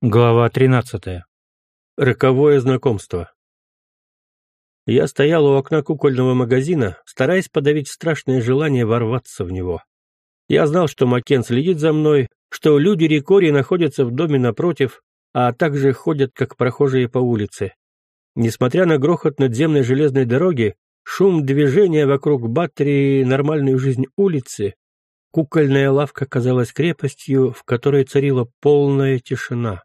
Глава 13. Роковое знакомство. Я стоял у окна кукольного магазина, стараясь подавить страшное желание ворваться в него. Я знал, что Макен следит за мной, что люди Рикори находятся в доме напротив, а также ходят как прохожие по улице. Несмотря на грохот надземной железной дороги, шум движения вокруг Баттерии, нормальную жизнь улицы, кукольная лавка казалась крепостью, в которой царила полная тишина.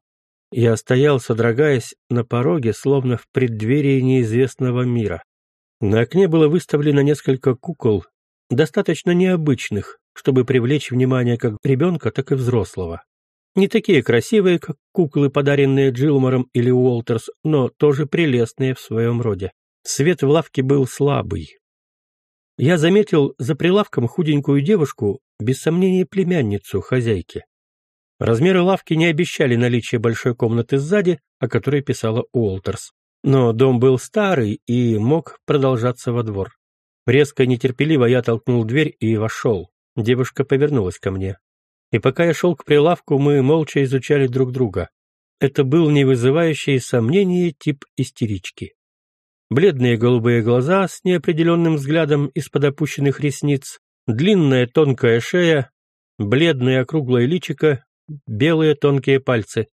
Я стоял, содрогаясь на пороге, словно в преддверии неизвестного мира. На окне было выставлено несколько кукол, достаточно необычных, чтобы привлечь внимание как ребенка, так и взрослого. Не такие красивые, как куклы, подаренные Джилмором или Уолтерс, но тоже прелестные в своем роде. Свет в лавке был слабый. Я заметил за прилавком худенькую девушку, без сомнения племянницу хозяйки. Размеры лавки не обещали наличие большой комнаты сзади, о которой писала Уолтерс. Но дом был старый и мог продолжаться во двор. Резко и нетерпеливо я толкнул дверь и вошел. Девушка повернулась ко мне. И пока я шел к прилавку, мы молча изучали друг друга. Это был не вызывающий сомнений тип истерички. Бледные голубые глаза с неопределенным взглядом из-под опущенных ресниц, длинная тонкая шея, бледное округлое личико белые тонкие пальцы.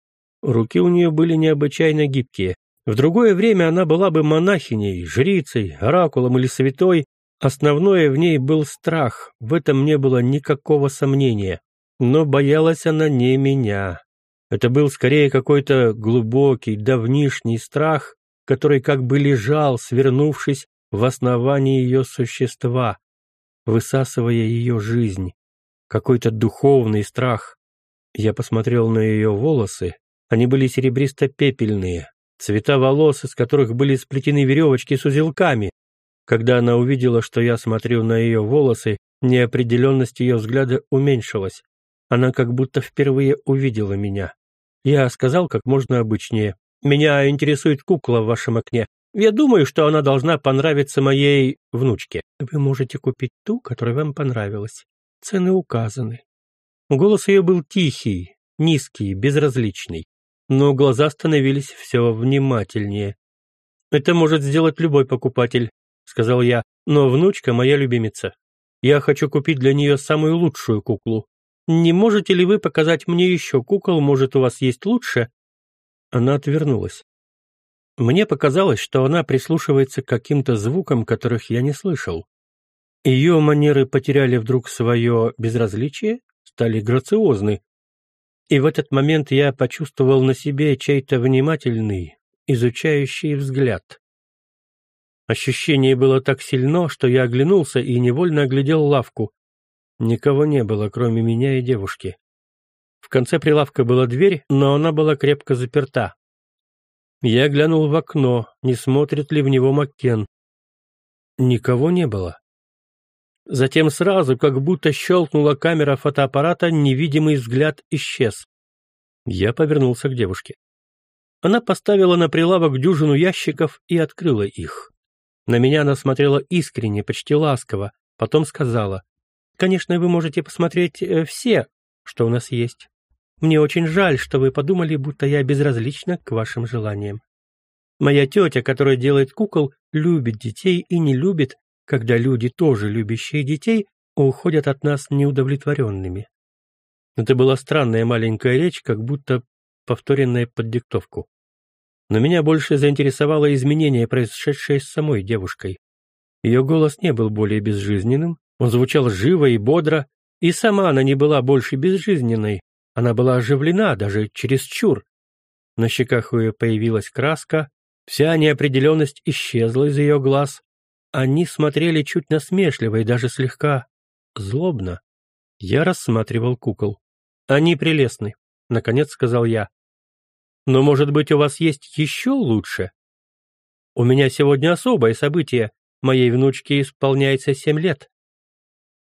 Руки у нее были необычайно гибкие. В другое время она была бы монахиней, жрицей, оракулом или святой. Основное в ней был страх, в этом не было никакого сомнения. Но боялась она не меня. Это был скорее какой-то глубокий, давнишний страх, который как бы лежал, свернувшись в основании ее существа, высасывая ее жизнь. Какой-то духовный страх, я посмотрел на ее волосы. Они были серебристо-пепельные, цвета волос, из которых были сплетены веревочки с узелками. Когда она увидела, что я смотрю на ее волосы, неопределенность ее взгляда уменьшилась. Она как будто впервые увидела меня. Я сказал как можно обычнее. «Меня интересует кукла в вашем окне. Я думаю, что она должна понравиться моей внучке. Вы можете купить ту, которая вам понравилась. Цены указаны. Голос ее был тихий, низкий, безразличный, но глаза становились все внимательнее. «Это может сделать любой покупатель», — сказал я, «но внучка моя любимица. Я хочу купить для нее самую лучшую куклу. Не можете ли вы показать мне еще кукол, может, у вас есть лучше?» Она отвернулась. Мне показалось, что она прислушивается к каким-то звукам, которых я не слышал. Ее манеры потеряли вдруг свое безразличие, стали грациозны. И в этот момент я почувствовал на себе чей-то внимательный, изучающий взгляд. Ощущение было так сильно, что я оглянулся и невольно оглядел лавку. Никого не было, кроме меня и девушки. В конце прилавка была дверь, но она была крепко заперта. Я глянул в окно, не смотрит ли в него Маккен. Никого не было. Затем сразу, как будто щелкнула камера фотоаппарата, невидимый взгляд исчез. Я повернулся к девушке. Она поставила на прилавок дюжину ящиков и открыла их. На меня она смотрела искренне, почти ласково, потом сказала, «Конечно, вы можете посмотреть э, все, что у нас есть. Мне очень жаль, что вы подумали, будто я безразлична к вашим желаниям. Моя тетя, которая делает кукол, любит детей и не любит, когда люди, тоже любящие детей, уходят от нас неудовлетворенными. Это была странная маленькая речь, как будто повторенная под диктовку. Но меня больше заинтересовало изменение, произошедшее с самой девушкой. Ее голос не был более безжизненным, он звучал живо и бодро, и сама она не была больше безжизненной, она была оживлена даже чересчур. На щеках у ее появилась краска, вся неопределенность исчезла из ее глаз, они смотрели чуть насмешливо и даже слегка злобно. Я рассматривал кукол. «Они прелестны», — наконец сказал я. «Но, может быть, у вас есть еще лучше? У меня сегодня особое событие. Моей внучке исполняется семь лет.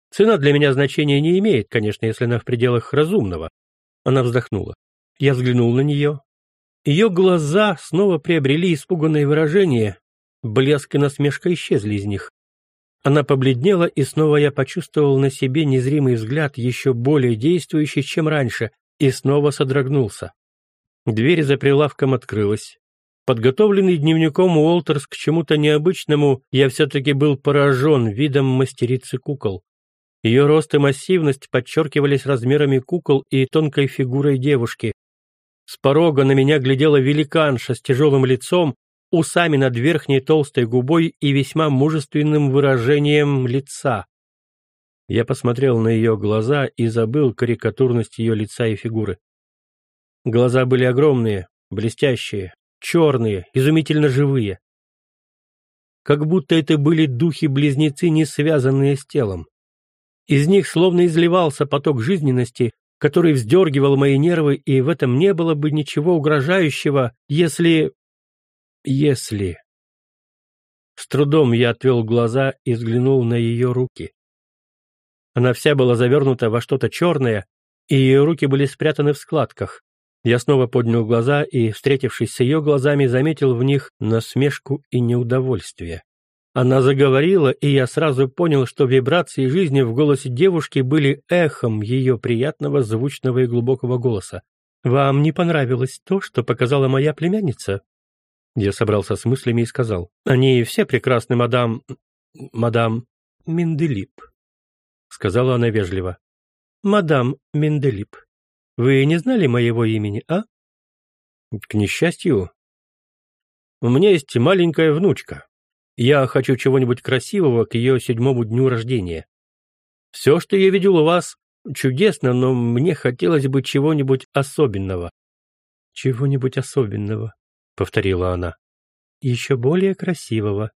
Цена для меня значения не имеет, конечно, если она в пределах разумного». Она вздохнула. Я взглянул на нее. Ее глаза снова приобрели испуганное выражение, Блеск и насмешка исчезли из них. Она побледнела, и снова я почувствовал на себе незримый взгляд, еще более действующий, чем раньше, и снова содрогнулся. Дверь за прилавком открылась. Подготовленный дневником Уолтерс к чему-то необычному, я все-таки был поражен видом мастерицы кукол. Ее рост и массивность подчеркивались размерами кукол и тонкой фигурой девушки. С порога на меня глядела великанша с тяжелым лицом, усами над верхней толстой губой и весьма мужественным выражением лица. Я посмотрел на ее глаза и забыл карикатурность ее лица и фигуры. Глаза были огромные, блестящие, черные, изумительно живые. Как будто это были духи-близнецы, не связанные с телом. Из них словно изливался поток жизненности, который вздергивал мои нервы, и в этом не было бы ничего угрожающего, если... если... С трудом я отвел глаза и взглянул на ее руки. Она вся была завернута во что-то черное, и ее руки были спрятаны в складках. Я снова поднял глаза и, встретившись с ее глазами, заметил в них насмешку и неудовольствие. Она заговорила, и я сразу понял, что вибрации жизни в голосе девушки были эхом ее приятного, звучного и глубокого голоса. «Вам не понравилось то, что показала моя племянница?» Я собрался с мыслями и сказал. «Они все прекрасны, мадам... мадам Менделип», — сказала она вежливо. «Мадам Менделип». Вы не знали моего имени, а? К несчастью, у меня есть маленькая внучка. Я хочу чего-нибудь красивого к ее седьмому дню рождения. Все, что я видел у вас, чудесно, но мне хотелось бы чего-нибудь особенного. Чего-нибудь особенного, повторила она. Еще более красивого.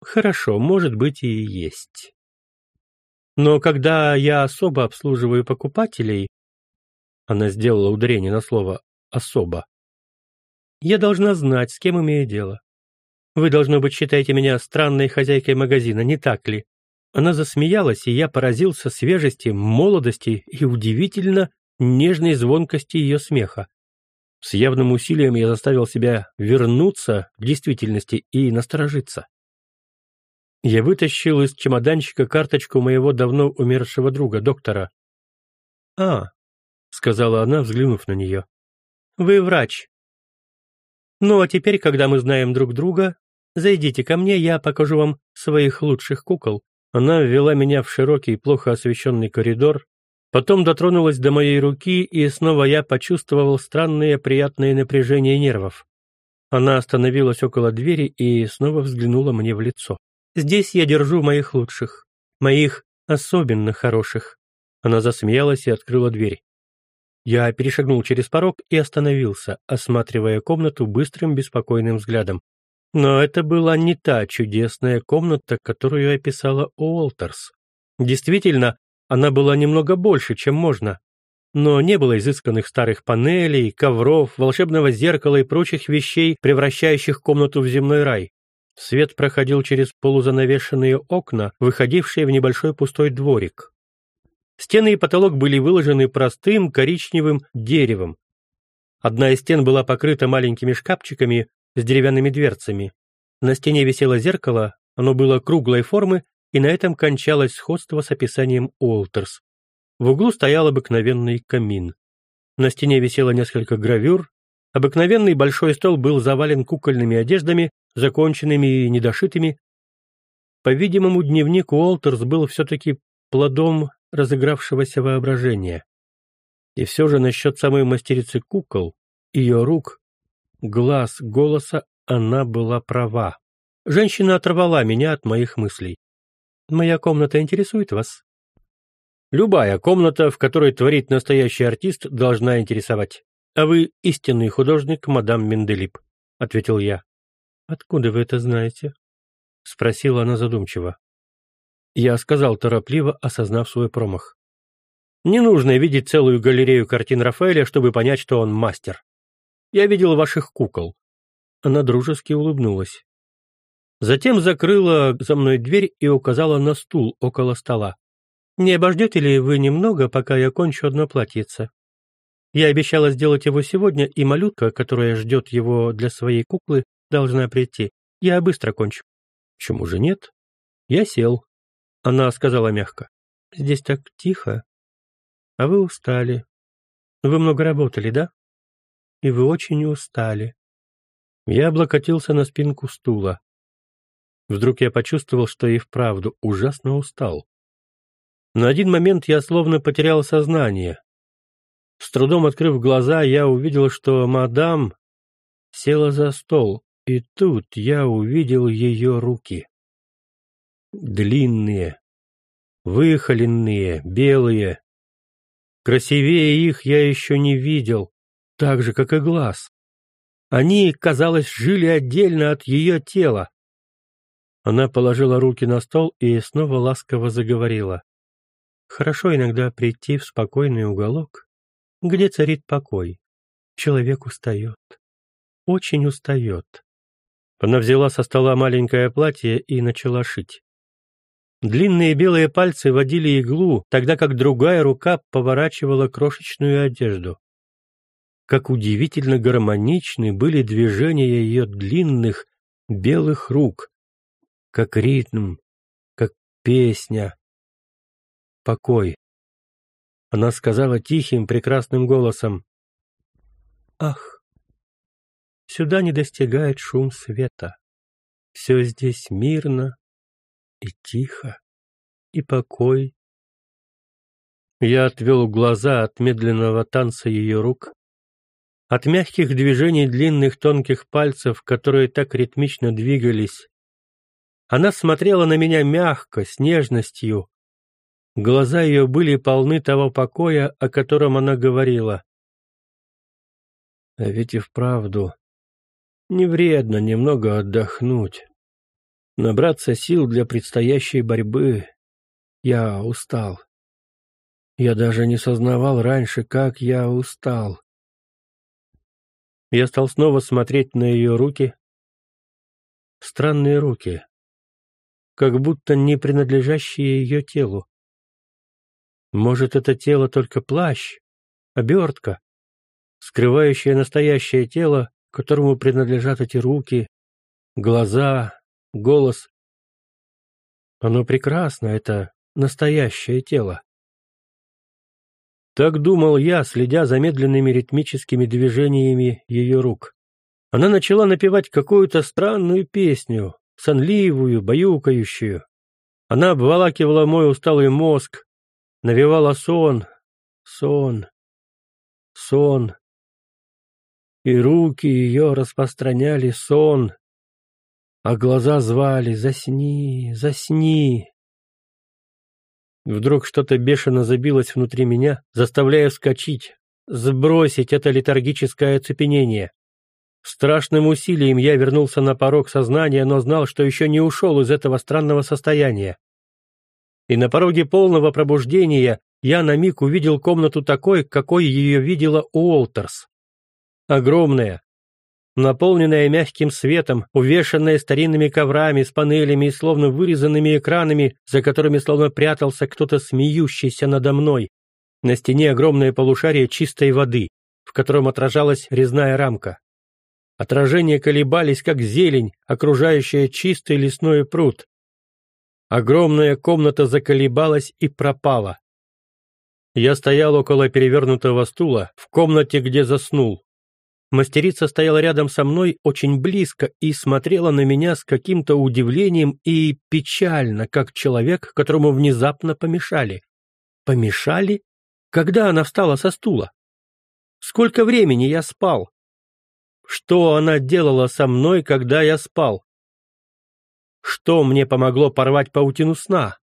Хорошо, может быть и есть. Но когда я особо обслуживаю покупателей, она сделала ударение на слово «особо». «Я должна знать, с кем имею дело. Вы, должно быть, считаете меня странной хозяйкой магазина, не так ли?» Она засмеялась, и я поразился свежести, молодости и удивительно нежной звонкости ее смеха. С явным усилием я заставил себя вернуться к действительности и насторожиться. Я вытащил из чемоданчика карточку моего давно умершего друга, доктора. «А, сказала она, взглянув на нее. «Вы врач. Ну а теперь, когда мы знаем друг друга, зайдите ко мне, я покажу вам своих лучших кукол». Она ввела меня в широкий, плохо освещенный коридор, потом дотронулась до моей руки, и снова я почувствовал странное приятное напряжение нервов. Она остановилась около двери и снова взглянула мне в лицо. «Здесь я держу моих лучших, моих особенно хороших». Она засмеялась и открыла дверь. Я перешагнул через порог и остановился, осматривая комнату быстрым беспокойным взглядом. Но это была не та чудесная комната, которую описала Уолтерс. Действительно, она была немного больше, чем можно. Но не было изысканных старых панелей, ковров, волшебного зеркала и прочих вещей, превращающих комнату в земной рай. Свет проходил через полузанавешенные окна, выходившие в небольшой пустой дворик. Стены и потолок были выложены простым коричневым деревом. Одна из стен была покрыта маленькими шкафчиками с деревянными дверцами. На стене висело зеркало, оно было круглой формы, и на этом кончалось сходство с описанием Уолтерс. В углу стоял обыкновенный камин. На стене висело несколько гравюр. Обыкновенный большой стол был завален кукольными одеждами, законченными и недошитыми. По-видимому, дневник Уолтерс был все-таки плодом разыгравшегося воображения. И все же насчет самой мастерицы кукол, ее рук, глаз, голоса она была права. Женщина оторвала меня от моих мыслей. «Моя комната интересует вас?» «Любая комната, в которой творит настоящий артист, должна интересовать. А вы истинный художник, мадам Менделип», — ответил я. «Откуда вы это знаете?» — спросила она задумчиво. Я сказал торопливо, осознав свой промах. Не нужно видеть целую галерею картин Рафаэля, чтобы понять, что он мастер. Я видел ваших кукол. Она дружески улыбнулась. Затем закрыла за мной дверь и указала на стул около стола. «Не обождете ли вы немного, пока я кончу одно платьице? Я обещала сделать его сегодня, и малютка, которая ждет его для своей куклы, должна прийти. Я быстро кончу». «Почему же нет?» Я сел, она сказала мягко. «Здесь так тихо. А вы устали. Вы много работали, да?» и вы очень устали». Я облокотился на спинку стула. Вдруг я почувствовал, что и вправду ужасно устал. На один момент я словно потерял сознание. С трудом открыв глаза, я увидел, что мадам села за стол, и тут я увидел ее руки. Длинные, выхоленные, белые. Красивее их я еще не видел, так же, как и глаз. Они, казалось, жили отдельно от ее тела. Она положила руки на стол и снова ласково заговорила. Хорошо иногда прийти в спокойный уголок, где царит покой. Человек устает. Очень устает. Она взяла со стола маленькое платье и начала шить. Длинные белые пальцы водили иглу, тогда как другая рука поворачивала крошечную одежду. Как удивительно гармоничны были движения ее длинных белых рук, как ритм, как песня. Покой. Она сказала тихим, прекрасным голосом. «Ах, сюда не достигает шум света. Все здесь мирно и тихо, и покой». Я отвел глаза от медленного танца ее рук, от мягких движений длинных тонких пальцев, которые так ритмично двигались. Она смотрела на меня мягко, с нежностью, Глаза ее были полны того покоя, о котором она говорила. А ведь и вправду не вредно немного отдохнуть, набраться сил для предстоящей борьбы. Я устал. Я даже не сознавал раньше, как я устал. Я стал снова смотреть на ее руки. Странные руки, как будто не принадлежащие ее телу. Может, это тело только плащ, обертка, скрывающая настоящее тело, которому принадлежат эти руки, глаза, голос. Оно прекрасно, это настоящее тело. Так думал я, следя за медленными ритмическими движениями ее рук. Она начала напевать какую-то странную песню, сонливую, баюкающую. Она обволакивала мой усталый мозг, навевала сон, сон, сон. И руки ее распространяли сон, а глаза звали «Засни, засни». Вдруг что-то бешено забилось внутри меня, заставляя вскочить, сбросить это летаргическое оцепенение. Страшным усилием я вернулся на порог сознания, но знал, что еще не ушел из этого странного состояния и на пороге полного пробуждения я на миг увидел комнату такой, какой ее видела Уолтерс. Огромная, наполненная мягким светом, увешанная старинными коврами с панелями и словно вырезанными экранами, за которыми словно прятался кто-то смеющийся надо мной. На стене огромное полушарие чистой воды, в котором отражалась резная рамка. Отражения колебались, как зелень, окружающая чистый лесной пруд. Огромная комната заколебалась и пропала. Я стоял около перевернутого стула, в комнате, где заснул. Мастерица стояла рядом со мной очень близко и смотрела на меня с каким-то удивлением и печально, как человек, которому внезапно помешали. Помешали? Когда она встала со стула? Сколько времени я спал? Что она делала со мной, когда я спал? Что мне помогло порвать паутину сна?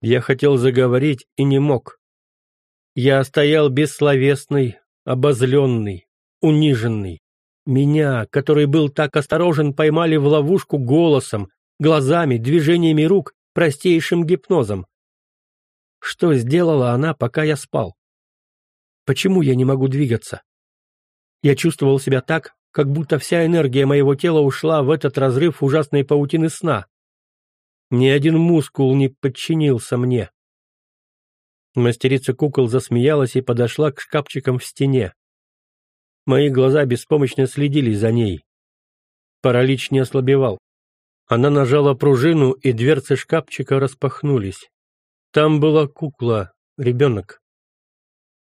Я хотел заговорить и не мог. Я стоял бессловесный, обозленный, униженный. Меня, который был так осторожен, поймали в ловушку голосом, глазами, движениями рук, простейшим гипнозом. Что сделала она, пока я спал? Почему я не могу двигаться? Я чувствовал себя так, как будто вся энергия моего тела ушла в этот разрыв ужасной паутины сна. Ни один мускул не подчинился мне. Мастерица кукол засмеялась и подошла к шкафчикам в стене. Мои глаза беспомощно следили за ней. Паралич не ослабевал. Она нажала пружину, и дверцы шкафчика распахнулись. Там была кукла, ребенок.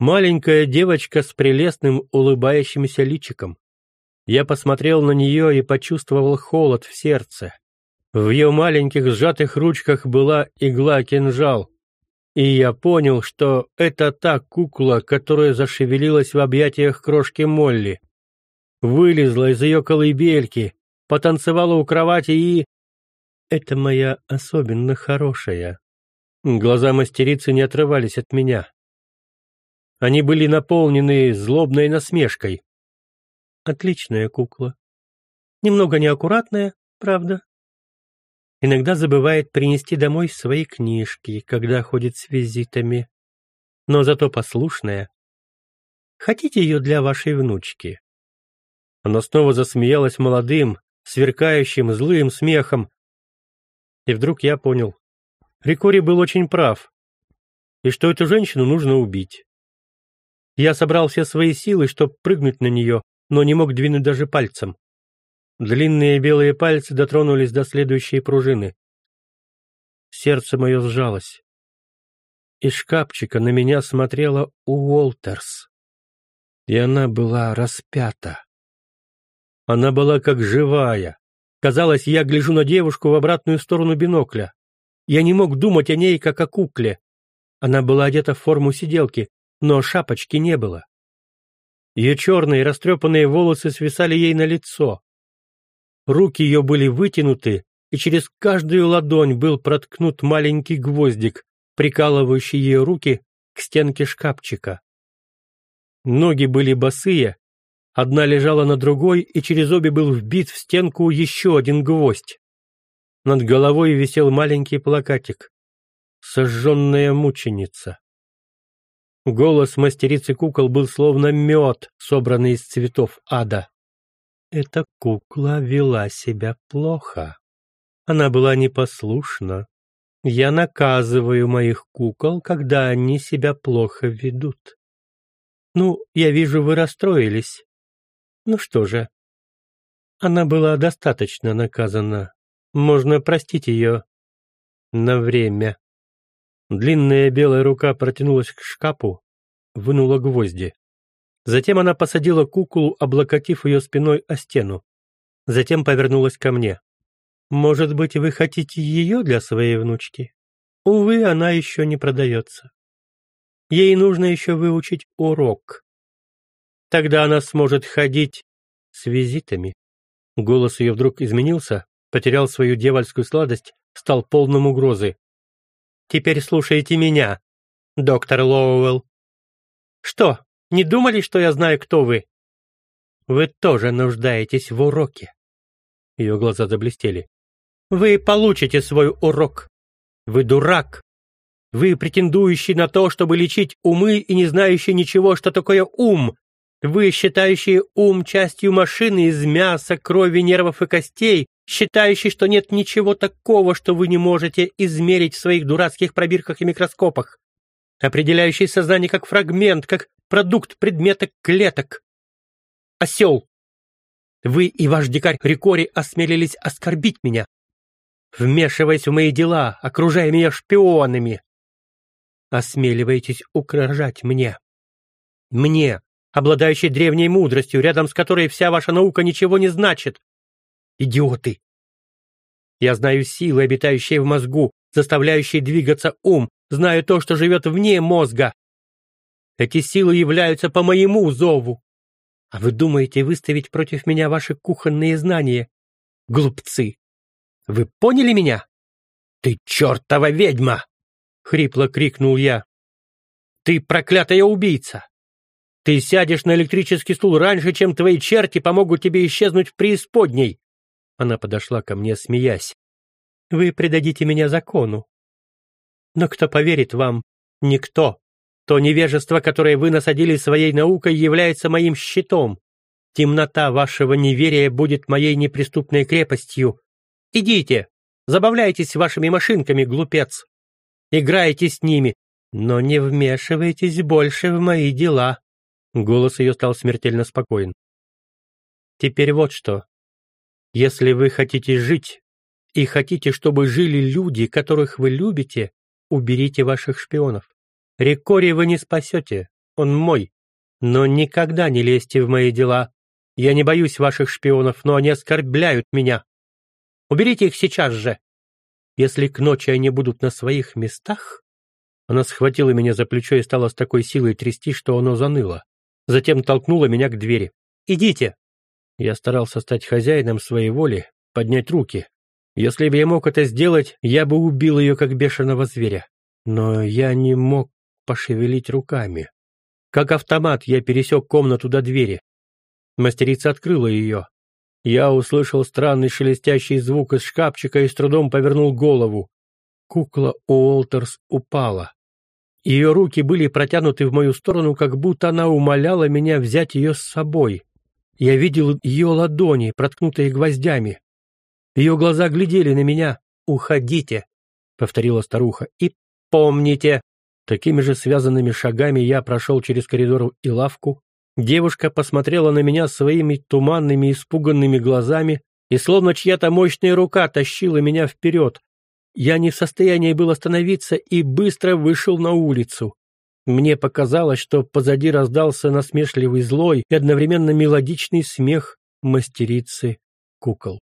Маленькая девочка с прелестным улыбающимся личиком. Я посмотрел на нее и почувствовал холод в сердце. В ее маленьких сжатых ручках была игла-кинжал. И я понял, что это та кукла, которая зашевелилась в объятиях крошки Молли. Вылезла из ее колыбельки, потанцевала у кровати и... Это моя особенно хорошая. Глаза мастерицы не отрывались от меня. Они были наполнены злобной насмешкой. Отличная кукла. Немного неаккуратная, правда? Иногда забывает принести домой свои книжки, когда ходит с визитами. Но зато послушная. Хотите ее для вашей внучки? Она снова засмеялась молодым, сверкающим, злым смехом. И вдруг я понял. Рикори был очень прав. И что эту женщину нужно убить. Я собрал все свои силы, чтобы прыгнуть на нее, но не мог двинуть даже пальцем. Длинные белые пальцы дотронулись до следующей пружины. Сердце мое сжалось. Из шкафчика на меня смотрела Уолтерс. И она была распята. Она была как живая. Казалось, я гляжу на девушку в обратную сторону бинокля. Я не мог думать о ней, как о кукле. Она была одета в форму сиделки, но шапочки не было. Ее черные растрепанные волосы свисали ей на лицо. Руки ее были вытянуты, и через каждую ладонь был проткнут маленький гвоздик, прикалывающий ее руки к стенке шкафчика. Ноги были босые, Одна лежала на другой, и через обе был вбит в стенку еще один гвоздь. Над головой висел маленький плакатик. «Сожженная мученица». Голос мастерицы кукол был словно мед, собранный из цветов ада. Эта кукла вела себя плохо. Она была непослушна. Я наказываю моих кукол, когда они себя плохо ведут. Ну, я вижу, вы расстроились. Ну что же, она была достаточно наказана. Можно простить ее на время. Длинная белая рука протянулась к шкафу, вынула гвозди. Затем она посадила куклу, облокотив ее спиной о стену. Затем повернулась ко мне. «Может быть, вы хотите ее для своей внучки? Увы, она еще не продается. Ей нужно еще выучить урок. Тогда она сможет ходить с визитами. Голос ее вдруг изменился, потерял свою дьявольскую сладость, стал полным угрозы. «Теперь слушайте меня, доктор Лоуэлл. Что, не думали, что я знаю, кто вы? Вы тоже нуждаетесь в уроке». Ее глаза заблестели. «Вы получите свой урок. Вы дурак. Вы претендующий на то, чтобы лечить умы и не знающий ничего, что такое ум. Вы, считающие ум частью машины из мяса, крови, нервов и костей, считающий, что нет ничего такого, что вы не можете измерить в своих дурацких пробирках и микроскопах, определяющий сознание как фрагмент, как продукт предмета клеток. Осел! Вы и ваш дикарь Рикори осмелились оскорбить меня, вмешиваясь в мои дела, окружая меня шпионами. Осмеливаетесь угрожать мне. Мне, обладающий древней мудростью, рядом с которой вся ваша наука ничего не значит. Идиоты! Я знаю силы, обитающие в мозгу, заставляющие двигаться ум, знаю то, что живет вне мозга. Эти силы являются по моему зову. А вы думаете выставить против меня ваши кухонные знания? Глупцы! Вы поняли меня? Ты чертова ведьма! Хрипло крикнул я. Ты проклятая убийца! Ты сядешь на электрический стул раньше, чем твои черти помогут тебе исчезнуть в преисподней!» Она подошла ко мне, смеясь. «Вы предадите меня закону. Но кто поверит вам? Никто. То невежество, которое вы насадили своей наукой, является моим щитом. Темнота вашего неверия будет моей неприступной крепостью. Идите, забавляйтесь вашими машинками, глупец. Играйте с ними, но не вмешивайтесь больше в мои дела. Голос ее стал смертельно спокоен. «Теперь вот что. Если вы хотите жить и хотите, чтобы жили люди, которых вы любите, уберите ваших шпионов. Рекори вы не спасете, он мой. Но никогда не лезьте в мои дела. Я не боюсь ваших шпионов, но они оскорбляют меня. Уберите их сейчас же. Если к ночи они будут на своих местах...» Она схватила меня за плечо и стала с такой силой трясти, что оно заныло. Затем толкнула меня к двери. «Идите!» Я старался стать хозяином своей воли, поднять руки. Если бы я мог это сделать, я бы убил ее, как бешеного зверя. Но я не мог пошевелить руками. Как автомат я пересек комнату до двери. Мастерица открыла ее. Я услышал странный шелестящий звук из шкафчика и с трудом повернул голову. Кукла Уолтерс упала. Ее руки были протянуты в мою сторону, как будто она умоляла меня взять ее с собой. Я видел ее ладони, проткнутые гвоздями. Ее глаза глядели на меня. «Уходите», — повторила старуха, — «и помните». Такими же связанными шагами я прошел через коридор и лавку. Девушка посмотрела на меня своими туманными, испуганными глазами, и словно чья-то мощная рука тащила меня вперед. Я не в состоянии был остановиться и быстро вышел на улицу. Мне показалось, что позади раздался насмешливый злой и одновременно мелодичный смех мастерицы кукол.